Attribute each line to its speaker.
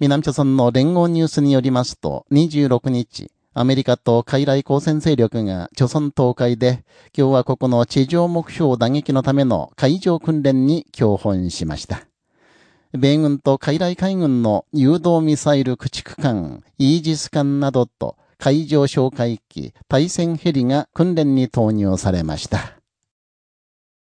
Speaker 1: 南朝村の連合ニュースによりますと、26日、アメリカと海来交戦勢力が朝鮮東海で共和国の地上目標打撃のための海上訓練に共本しました。米軍と海来海軍の誘導ミサイル駆逐艦、イージス艦などと海上哨戒機、対戦ヘリが訓練に投入されました。